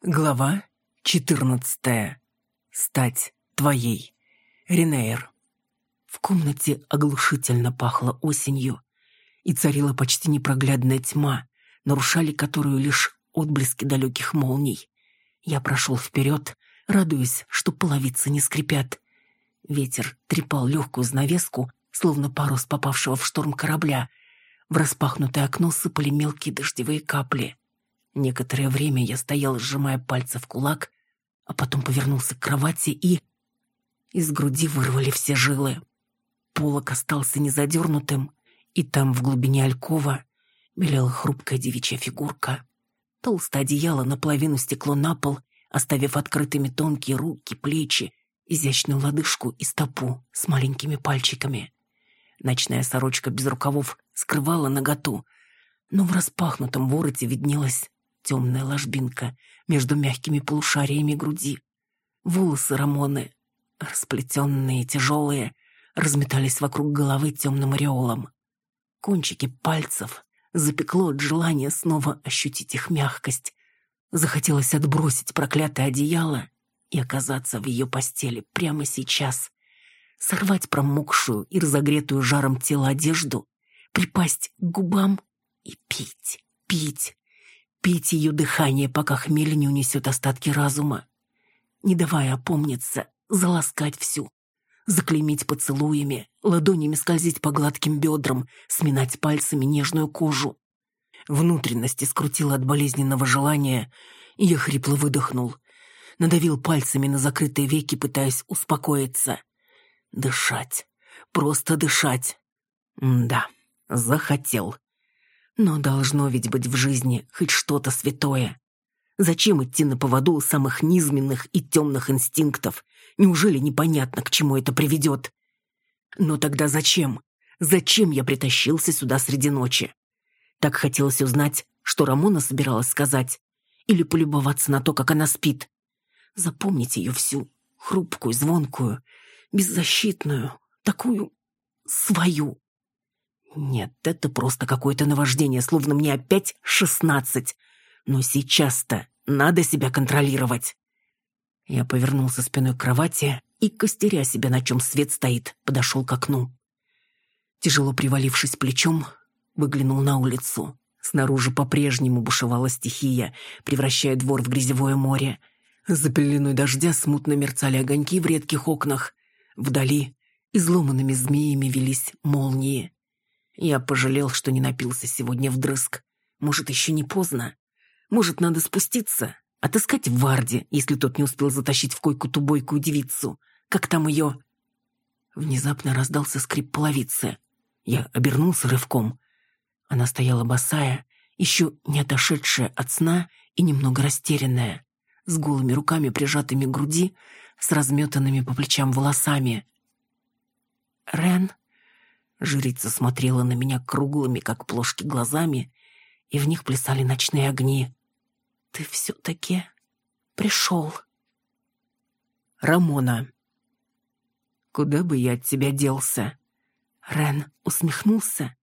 Глава 14. Стать твоей. Ренейр. В комнате оглушительно пахло осенью, и царила почти непроглядная тьма, нарушали которую лишь отблески далеких молний. Я прошел вперед, радуясь, что половицы не скрипят. Ветер трепал легкую занавеску, словно парус попавшего в шторм корабля. В распахнутое окно сыпали мелкие дождевые капли. Некоторое время я стоял, сжимая пальцы в кулак, а потом повернулся к кровати и... Из груди вырвали все жилы. Полок остался незадернутым, и там, в глубине алькова, белела хрупкая девичья фигурка. Толстое одеяло наполовину стекло на пол, оставив открытыми тонкие руки, плечи, изящную лодыжку и стопу с маленькими пальчиками. Ночная сорочка без рукавов скрывала наготу, но в распахнутом вороте виднелась темная ложбинка между мягкими полушариями груди. Волосы Рамоны, расплетенные, тяжелые, разметались вокруг головы темным ореолом. Кончики пальцев запекло от желания снова ощутить их мягкость. Захотелось отбросить проклятое одеяло и оказаться в ее постели прямо сейчас. Сорвать промокшую и разогретую жаром тело одежду, припасть к губам и пить, пить, пить ее дыхание, пока хмель не унесет остатки разума, не давая опомниться, заласкать всю, заклеймить поцелуями, ладонями скользить по гладким бедрам, сминать пальцами нежную кожу. Внутренности скрутило от болезненного желания, и я хрипло выдохнул. Надавил пальцами на закрытые веки, пытаясь успокоиться. Дышать. Просто дышать. М да, захотел. Но должно ведь быть в жизни хоть что-то святое. Зачем идти на поводу у самых низменных и темных инстинктов? Неужели непонятно, к чему это приведет? Но тогда зачем? Зачем я притащился сюда среди ночи? Так хотелось узнать, что Рамона собиралась сказать, или полюбоваться на то, как она спит. Запомнить ее всю, хрупкую, звонкую, беззащитную, такую свою. Нет, это просто какое-то наваждение, словно мне опять шестнадцать. Но сейчас-то надо себя контролировать. Я повернулся спиной к кровати и, костеря себя, на чем свет стоит, подошел к окну. Тяжело привалившись плечом, выглянул на улицу. Снаружи по-прежнему бушевала стихия, превращая двор в грязевое море. За пеленой дождя смутно мерцали огоньки в редких окнах. Вдали изломанными змеями велись молнии. Я пожалел, что не напился сегодня вдрызг. Может, еще не поздно. Может, надо спуститься, отыскать Варди, если тот не успел затащить в койку ту бойкую девицу. Как там ее... Внезапно раздался скрип половицы. Я обернулся рывком. Она стояла босая, еще не отошедшая от сна и немного растерянная, с голыми руками, прижатыми к груди, с разметанными по плечам волосами. «Рен?» Жрица смотрела на меня круглыми, как плошки, глазами, и в них плясали ночные огни. «Ты все-таки пришел». «Рамона». «Куда бы я от тебя делся?» Рен усмехнулся.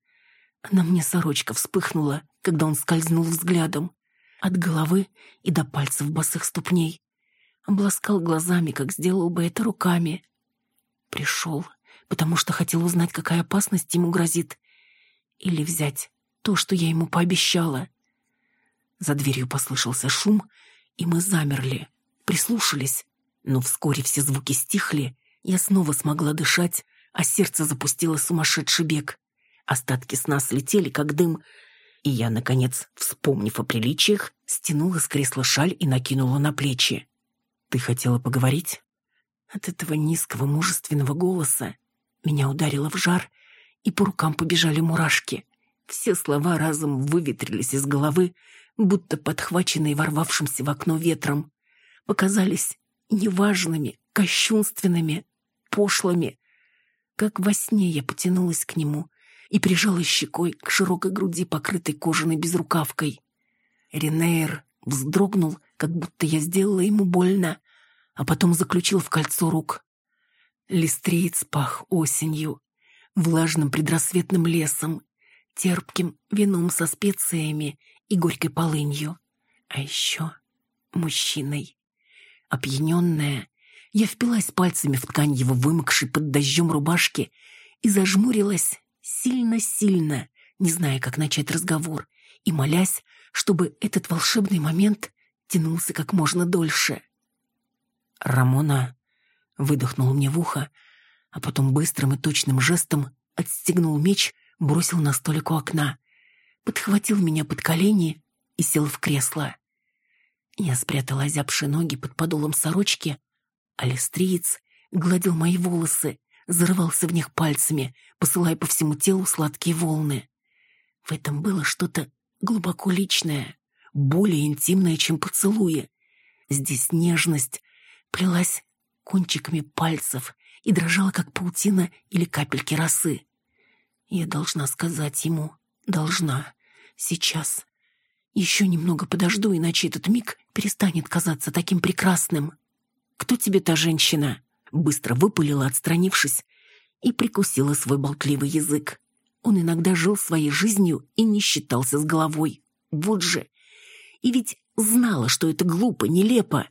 На мне сорочка вспыхнула, когда он скользнул взглядом. От головы и до пальцев босых ступней. Обласкал глазами, как сделал бы это руками. Пришел потому что хотел узнать, какая опасность ему грозит. Или взять то, что я ему пообещала. За дверью послышался шум, и мы замерли, прислушались. Но вскоре все звуки стихли, я снова смогла дышать, а сердце запустило сумасшедший бег. Остатки сна слетели, как дым, и я, наконец, вспомнив о приличиях, стянула с кресла шаль и накинула на плечи. «Ты хотела поговорить?» От этого низкого мужественного голоса меня ударило в жар, и по рукам побежали мурашки. Все слова разом выветрились из головы, будто подхваченные ворвавшимся в окно ветром. Показались неважными, кощунственными, пошлыми. Как во сне я потянулась к нему и прижала щекой к широкой груди, покрытой кожаной безрукавкой. Ренейр вздрогнул, как будто я сделала ему больно, а потом заключил в кольцо рук. Листриец пах осенью, влажным предрассветным лесом, терпким вином со специями и горькой полынью. А еще мужчиной. Опьяненная, я впилась пальцами в ткань его вымокшей под дождем рубашки и зажмурилась сильно-сильно, не зная, как начать разговор, и молясь, чтобы этот волшебный момент тянулся как можно дольше. «Рамона», — выдохнул мне в ухо, а потом быстрым и точным жестом отстегнул меч, бросил на столик у окна, подхватил меня под колени и сел в кресло. Я спрятала озябшие ноги под подолом сорочки, а листриец гладил мои волосы, зарывался в них пальцами, посылая по всему телу сладкие волны. В этом было что-то глубоко личное, более интимное, чем поцелуи. Здесь нежность плелась кончиками пальцев и дрожала, как паутина или капельки росы. Я должна сказать ему, должна, сейчас. Еще немного подожду, иначе этот миг перестанет казаться таким прекрасным. «Кто тебе та женщина?» Быстро выпалила, отстранившись, и прикусила свой болтливый язык. Он иногда жил своей жизнью и не считался с головой. Вот же. И ведь знала, что это глупо, нелепо.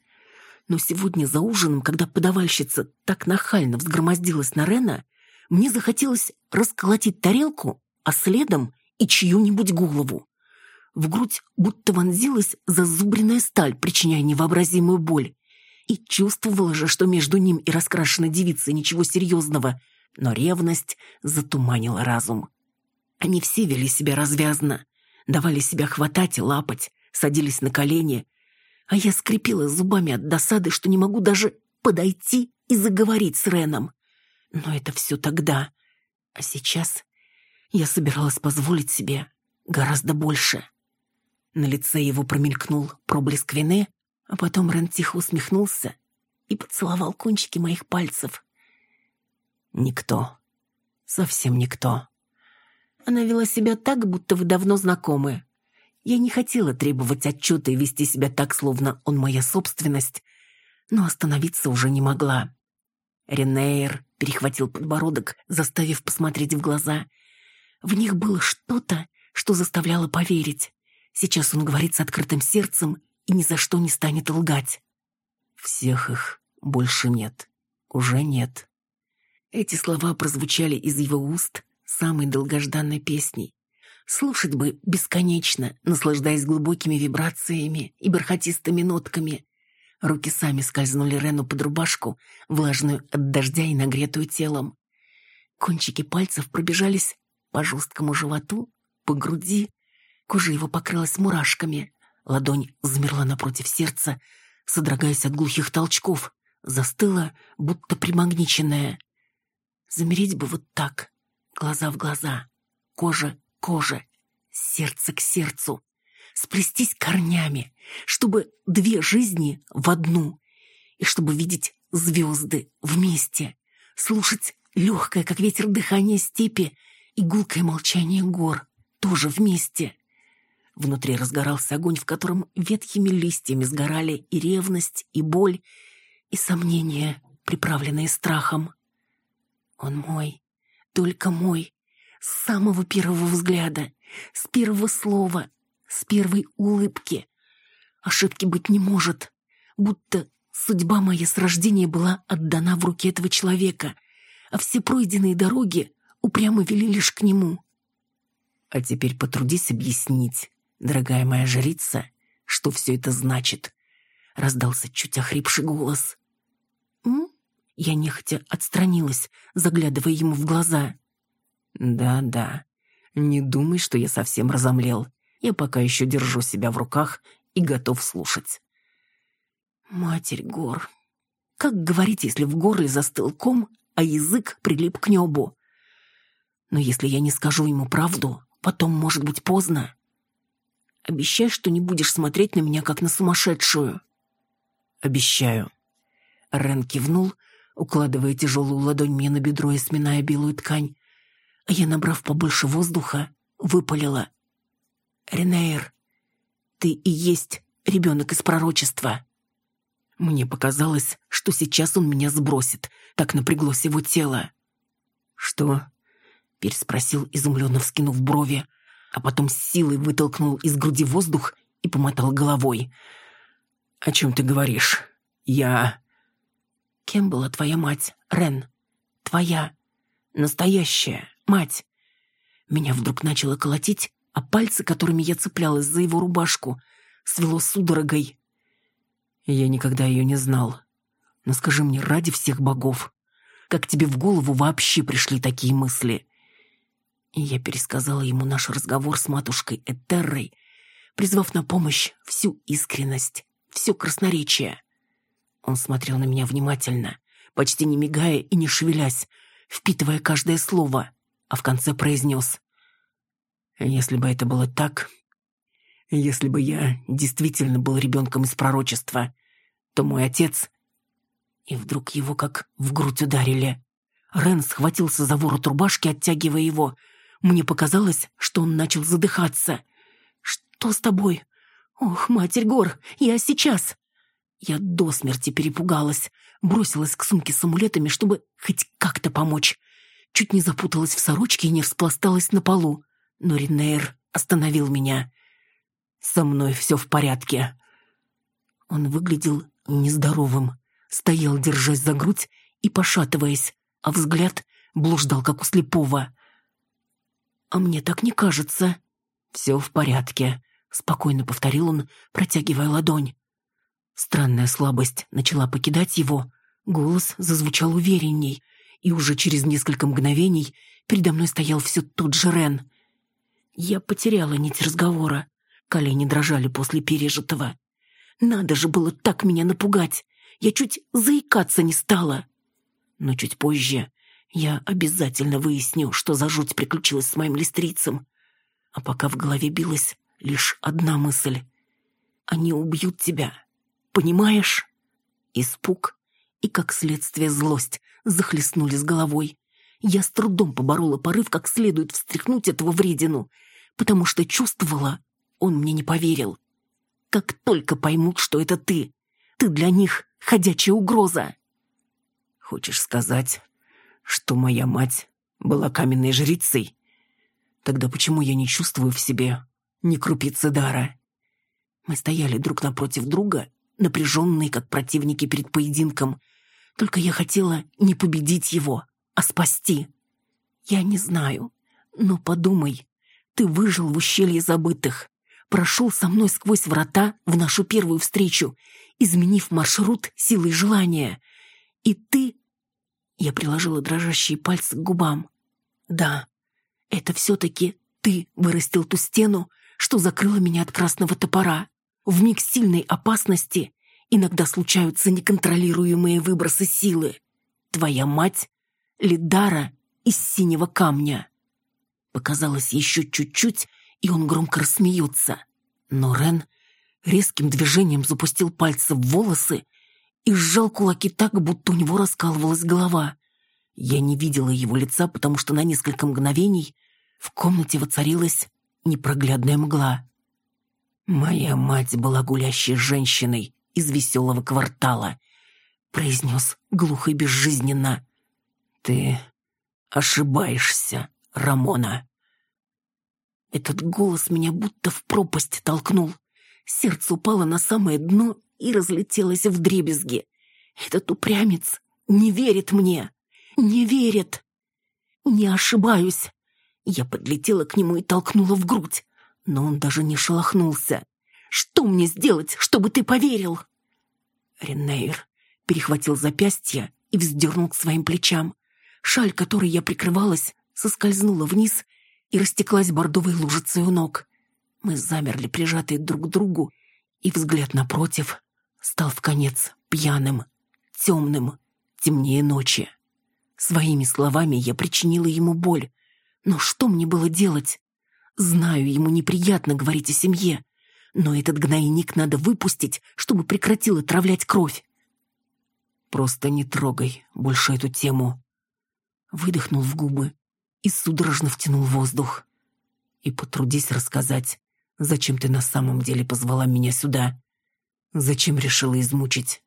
Но сегодня за ужином, когда подавальщица так нахально взгромоздилась на Рена, мне захотелось расколотить тарелку, а следом и чью-нибудь голову. В грудь будто вонзилась зазубренная сталь, причиняя невообразимую боль. И чувствовала же, что между ним и раскрашенной девицей ничего серьезного, но ревность затуманила разум. Они все вели себя развязно, давали себя хватать и лапать, садились на колени, а я скрипела зубами от досады, что не могу даже подойти и заговорить с Реном. Но это все тогда. А сейчас я собиралась позволить себе гораздо больше. На лице его промелькнул проблеск вины, а потом Рен тихо усмехнулся и поцеловал кончики моих пальцев. Никто. Совсем никто. Она вела себя так, будто вы давно знакомы. Я не хотела требовать отчета и вести себя так, словно он моя собственность, но остановиться уже не могла. Ренейр перехватил подбородок, заставив посмотреть в глаза. В них было что-то, что заставляло поверить. Сейчас он говорит с открытым сердцем и ни за что не станет лгать. Всех их больше нет. Уже нет. Эти слова прозвучали из его уст самой долгожданной песней. Слушать бы бесконечно, наслаждаясь глубокими вибрациями и бархатистыми нотками. Руки сами скользнули Рену под рубашку, влажную от дождя и нагретую телом. Кончики пальцев пробежались по жесткому животу, по груди. Кожа его покрылась мурашками. Ладонь замерла напротив сердца, содрогаясь от глухих толчков. Застыла, будто примагниченная. Замереть бы вот так, глаза в глаза, кожа коже, сердце к сердцу, сплестись корнями, чтобы две жизни в одну, и чтобы видеть звезды вместе, слушать легкое, как ветер, дыхание степи и гулкое молчание гор, тоже вместе. Внутри разгорался огонь, в котором ветхими листьями сгорали и ревность, и боль, и сомнения, приправленные страхом. Он мой, только мой, с самого первого взгляда, с первого слова, с первой улыбки. Ошибки быть не может, будто судьба моя с рождения была отдана в руки этого человека, а все пройденные дороги упрямо вели лишь к нему. А теперь потрудись объяснить, дорогая моя жрица, что все это значит. Раздался чуть охрипший голос. «М?» Я нехотя отстранилась, заглядывая ему в глаза. «Да-да, не думай, что я совсем разомлел. Я пока еще держу себя в руках и готов слушать». «Матерь гор, как говорить, если в горле застыл ком, а язык прилип к небу? Но если я не скажу ему правду, потом может быть поздно. Обещай, что не будешь смотреть на меня, как на сумасшедшую». «Обещаю». Рен кивнул, укладывая тяжелую ладонь мне на бедро и сминая белую ткань. А я, набрав побольше воздуха, выпалила. «Ренейр, ты и есть ребенок из пророчества». Мне показалось, что сейчас он меня сбросит, так напряглось его тело. «Что?» — переспросил, изумленно вскинув брови, а потом с силой вытолкнул из груди воздух и помотал головой. «О чем ты говоришь? Я...» «Кем была твоя мать, Рен? Твоя, настоящая мать?» Меня вдруг начало колотить, а пальцы, которыми я цеплялась за его рубашку, свело судорогой. Я никогда ее не знал. Но скажи мне, ради всех богов, как тебе в голову вообще пришли такие мысли? И я пересказала ему наш разговор с матушкой Этеррой, призвав на помощь всю искренность, все красноречие. Он смотрел на меня внимательно, почти не мигая и не шевелясь, впитывая каждое слово, а в конце произнес. «Если бы это было так, если бы я действительно был ребенком из пророчества, то мой отец...» И вдруг его как в грудь ударили. Рен схватился за ворот рубашки, оттягивая его. Мне показалось, что он начал задыхаться. «Что с тобой? Ох, Матерь Гор, я сейчас!» Я до смерти перепугалась, бросилась к сумке с амулетами, чтобы хоть как-то помочь. Чуть не запуталась в сорочке и не распласталась на полу. Но Ринейр остановил меня. «Со мной все в порядке». Он выглядел нездоровым, стоял, держась за грудь и пошатываясь, а взгляд блуждал, как у слепого. «А мне так не кажется». «Все в порядке», — спокойно повторил он, протягивая ладонь. Странная слабость начала покидать его, голос зазвучал уверенней, и уже через несколько мгновений передо мной стоял все тот же Рен. Я потеряла нить разговора, колени дрожали после пережитого. Надо же было так меня напугать, я чуть заикаться не стала. Но чуть позже я обязательно выясню, что за жуть приключилась с моим листрицем. А пока в голове билась лишь одна мысль. Они убьют тебя, Понимаешь? Испуг и, как следствие, злость захлестнули с головой. Я с трудом поборола порыв, как следует встряхнуть этого вредину, потому что чувствовала, он мне не поверил. Как только поймут, что это ты, ты для них ходячая угроза. Хочешь сказать, что моя мать была каменной жрицей? Тогда почему я не чувствую в себе ни крупицы дара? Мы стояли друг напротив друга напряженные, как противники перед поединком. Только я хотела не победить его, а спасти. Я не знаю, но подумай, ты выжил в ущелье забытых, прошел со мной сквозь врата в нашу первую встречу, изменив маршрут силой желания. И ты... Я приложила дрожащие пальцы к губам. Да, это все-таки ты вырастил ту стену, что закрыла меня от красного топора. В миг сильной опасности иногда случаются неконтролируемые выбросы силы. Твоя мать — Лидара из синего камня. Показалось еще чуть-чуть, и он громко рассмеется. Но Рен резким движением запустил пальцы в волосы и сжал кулаки так, будто у него раскалывалась голова. Я не видела его лица, потому что на несколько мгновений в комнате воцарилась непроглядная мгла. «Моя мать была гулящей женщиной из веселого квартала», — произнес глухо и безжизненно. «Ты ошибаешься, Рамона». Этот голос меня будто в пропасть толкнул. Сердце упало на самое дно и разлетелось в дребезги. Этот упрямец не верит мне, не верит. Не ошибаюсь. Я подлетела к нему и толкнула в грудь но он даже не шелохнулся. «Что мне сделать, чтобы ты поверил?» Ренейр перехватил запястье и вздернул к своим плечам. Шаль, которой я прикрывалась, соскользнула вниз и растеклась бордовой лужицей у ног. Мы замерли, прижатые друг к другу, и взгляд напротив стал в конец пьяным, темным, темнее ночи. Своими словами я причинила ему боль. Но что мне было делать? Знаю, ему неприятно говорить о семье, но этот гнойник надо выпустить, чтобы прекратил отравлять кровь. Просто не трогай больше эту тему. Выдохнул в губы и судорожно втянул воздух. И потрудись рассказать, зачем ты на самом деле позвала меня сюда. Зачем решила измучить?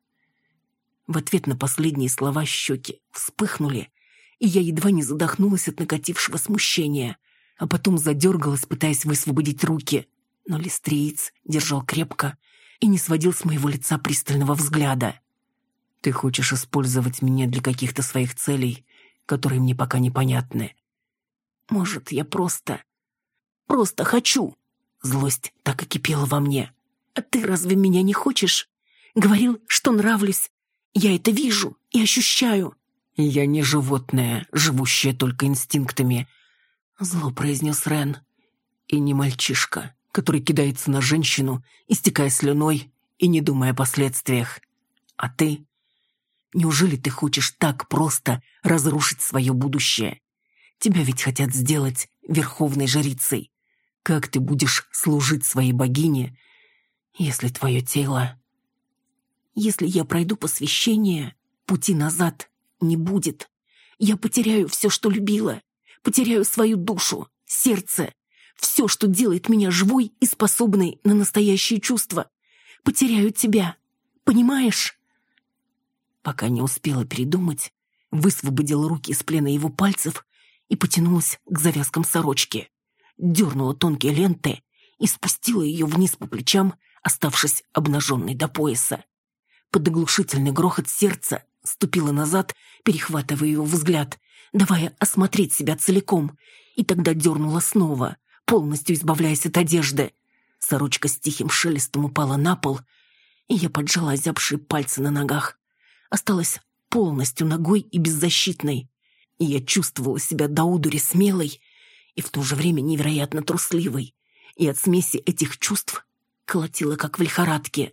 В ответ на последние слова щеки вспыхнули, и я едва не задохнулась от накатившего смущения — а потом задергалась, пытаясь высвободить руки. Но листриец держал крепко, и не сводил с моего лица пристального взгляда. «Ты хочешь использовать меня для каких-то своих целей, которые мне пока непонятны?» «Может, я просто... просто хочу!» Злость так и кипела во мне. «А ты разве меня не хочешь? Говорил, что нравлюсь. Я это вижу и ощущаю». «Я не животное, живущее только инстинктами», — зло произнес Рен. «И не мальчишка, который кидается на женщину, истекая слюной и не думая о последствиях. А ты? Неужели ты хочешь так просто разрушить свое будущее? Тебя ведь хотят сделать верховной жрицей. Как ты будешь служить своей богине, если твое тело... Если я пройду посвящение, пути назад не будет. Я потеряю все, что любила. Потеряю свою душу, сердце. Все, что делает меня живой и способной на настоящие чувства. Потеряю тебя. Понимаешь? Пока не успела передумать, высвободила руки из плена его пальцев и потянулась к завязкам сорочки. Дернула тонкие ленты и спустила ее вниз по плечам, оставшись обнаженной до пояса. Под оглушительный грохот сердца ступила назад, перехватывая его взгляд, давая осмотреть себя целиком, и тогда дернула снова, полностью избавляясь от одежды. Сорочка с тихим шелестом упала на пол, и я поджала озябшие пальцы на ногах. Осталась полностью ногой и беззащитной, и я чувствовала себя до удури смелой и в то же время невероятно трусливой, и от смеси этих чувств колотила, как в лихорадке.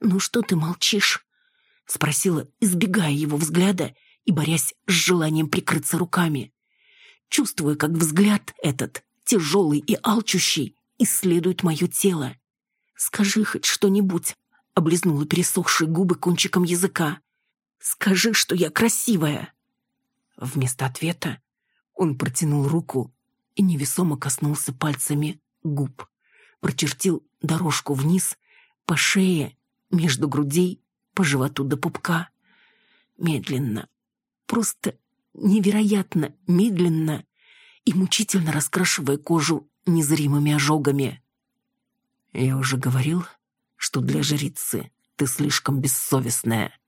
«Ну что ты молчишь?» — спросила, избегая его взгляда и борясь с желанием прикрыться руками. Чувствуя, как взгляд этот, тяжелый и алчущий, исследует мое тело. «Скажи хоть что-нибудь», — облизнула пересохшие губы кончиком языка. «Скажи, что я красивая». Вместо ответа он протянул руку и невесомо коснулся пальцами губ, прочертил дорожку вниз, по шее, между грудей по животу до пупка. Медленно, просто невероятно медленно и мучительно раскрашивая кожу незримыми ожогами. «Я уже говорил, что для жрицы ты слишком бессовестная».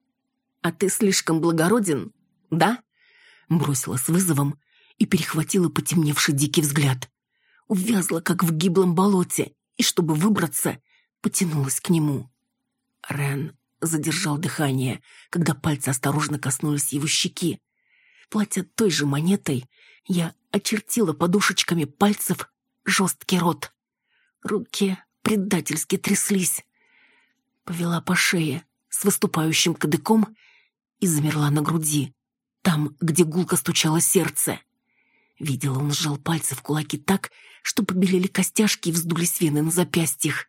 «А ты слишком благороден, да?» Бросила с вызовом и перехватила потемневший дикий взгляд. Увязла, как в гиблом болоте, и, чтобы выбраться, потянулась к нему. Рен задержал дыхание, когда пальцы осторожно коснулись его щеки. Платя той же монетой, я очертила подушечками пальцев жесткий рот. Руки предательски тряслись. Повела по шее с выступающим кадыком и замерла на груди, там, где гулко стучало сердце. Видела, он сжал пальцы в кулаки так, что побелели костяшки и вздулись вены на запястьях.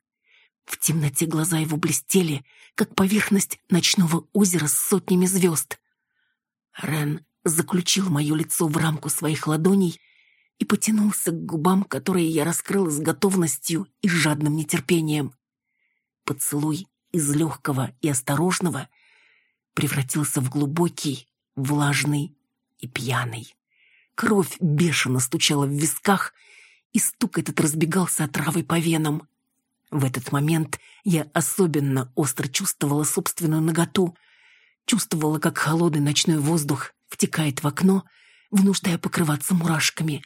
В темноте глаза его блестели, как поверхность ночного озера с сотнями звезд. Рен заключил мое лицо в рамку своих ладоней и потянулся к губам, которые я раскрыла с готовностью и жадным нетерпением. Поцелуй из легкого и осторожного превратился в глубокий, влажный и пьяный. Кровь бешено стучала в висках, и стук этот разбегался от травы по венам. В этот момент я особенно остро чувствовала собственную наготу, чувствовала, как холодный ночной воздух втекает в окно, внуждая покрываться мурашками,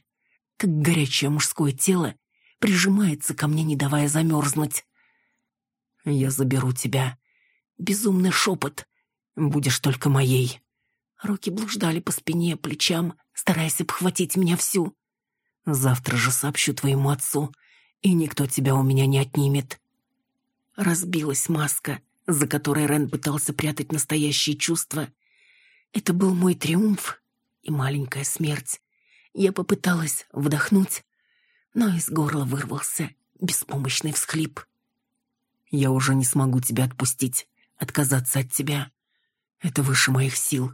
как горячее мужское тело прижимается ко мне, не давая замерзнуть. «Я заберу тебя». Безумный шепот. «Будешь только моей». Руки блуждали по спине, плечам, стараясь обхватить меня всю. «Завтра же сообщу твоему отцу и никто тебя у меня не отнимет. Разбилась маска, за которой Рен пытался прятать настоящие чувства. Это был мой триумф и маленькая смерть. Я попыталась вдохнуть, но из горла вырвался беспомощный всхлип. Я уже не смогу тебя отпустить, отказаться от тебя. Это выше моих сил.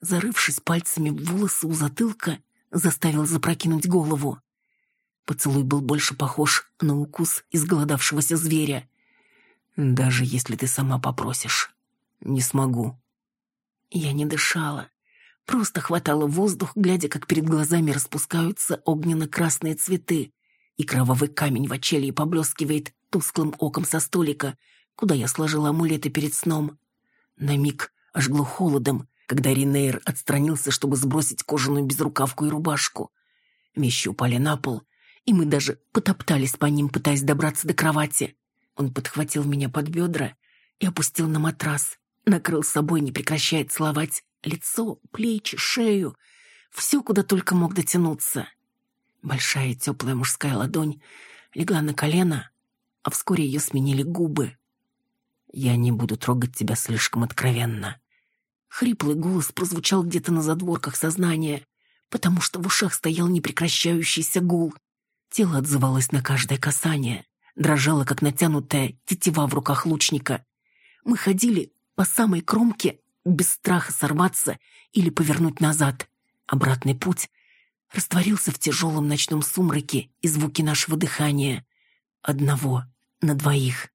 Зарывшись пальцами в волосы у затылка, заставил запрокинуть голову. Поцелуй был больше похож на укус изголодавшегося зверя. «Даже если ты сама попросишь, не смогу». Я не дышала, просто хватала воздух, глядя, как перед глазами распускаются огненно-красные цветы, и кровавый камень в очелье поблескивает тусклым оком со столика, куда я сложила амулеты перед сном. На миг ожгло холодом, когда Ринейр отстранился, чтобы сбросить кожаную безрукавку и рубашку. Вещи упали на пол, и мы даже потоптались по ним, пытаясь добраться до кровати. Он подхватил меня под бедра и опустил на матрас, накрыл собой, не прекращая целовать лицо, плечи, шею, все, куда только мог дотянуться. Большая теплая мужская ладонь легла на колено, а вскоре ее сменили губы. «Я не буду трогать тебя слишком откровенно». Хриплый голос прозвучал где-то на задворках сознания, потому что в ушах стоял непрекращающийся гул. Тело отзывалось на каждое касание, дрожало, как натянутая тетива в руках лучника. Мы ходили по самой кромке, без страха сорваться или повернуть назад. Обратный путь растворился в тяжелом ночном сумраке и звуки нашего дыхания. Одного на двоих.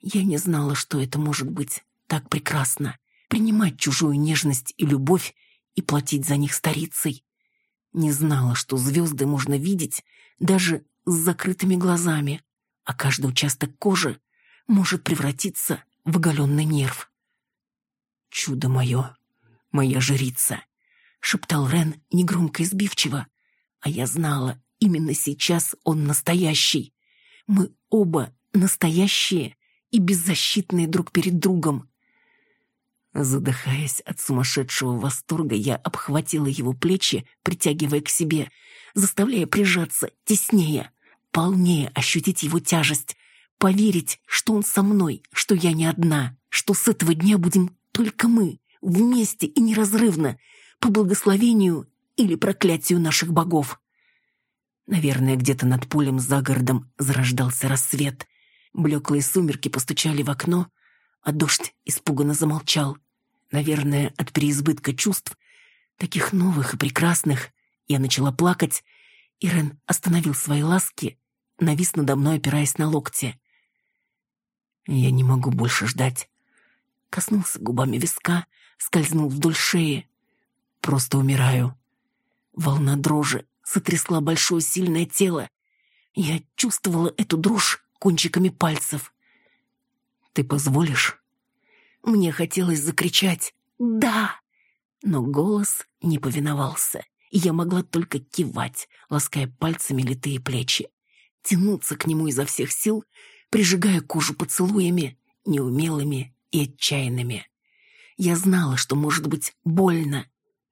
Я не знала, что это может быть так прекрасно. Принимать чужую нежность и любовь и платить за них старицей. Не знала, что звезды можно видеть даже с закрытыми глазами, а каждый участок кожи может превратиться в оголенный нерв. «Чудо мое, моя жрица!» — шептал Рен негромко и сбивчиво. А я знала, именно сейчас он настоящий. Мы оба настоящие и беззащитные друг перед другом. Задыхаясь от сумасшедшего восторга, я обхватила его плечи, притягивая к себе, заставляя прижаться теснее, полнее ощутить его тяжесть, поверить, что он со мной, что я не одна, что с этого дня будем только мы, вместе и неразрывно, по благословению или проклятию наших богов. Наверное, где-то над полем за городом зарождался рассвет. Блеклые сумерки постучали в окно, а дождь испуганно замолчал. Наверное, от переизбытка чувств, таких новых и прекрасных, я начала плакать, и Рен остановил свои ласки, навис надо мной, опираясь на локти. Я не могу больше ждать. Коснулся губами виска, скользнул вдоль шеи. Просто умираю. Волна дрожи сотрясла большое сильное тело. Я чувствовала эту дрожь кончиками пальцев. «Ты позволишь?» Мне хотелось закричать «Да!», но голос не повиновался, и я могла только кивать, лаская пальцами литые плечи, тянуться к нему изо всех сил, прижигая кожу поцелуями, неумелыми и отчаянными. Я знала, что может быть больно,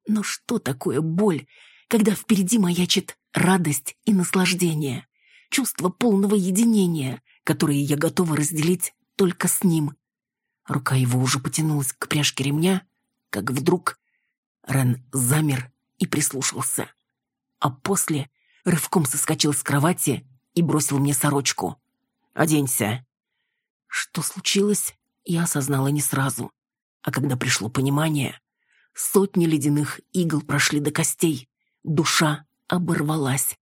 но что такое боль, когда впереди маячит радость и наслаждение, чувство полного единения, которое я готова разделить только с ним. Рука его уже потянулась к пряжке ремня, как вдруг Рен замер и прислушался. А после рывком соскочил с кровати и бросил мне сорочку. «Оденься!» Что случилось, я осознала не сразу. А когда пришло понимание, сотни ледяных игл прошли до костей, Душа оборвалась.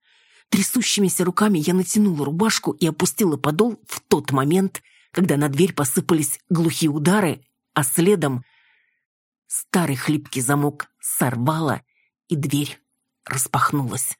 Трясущимися руками я натянула рубашку и опустила подол в тот момент, когда на дверь посыпались глухие удары, а следом старый хлипкий замок сорвало, и дверь распахнулась.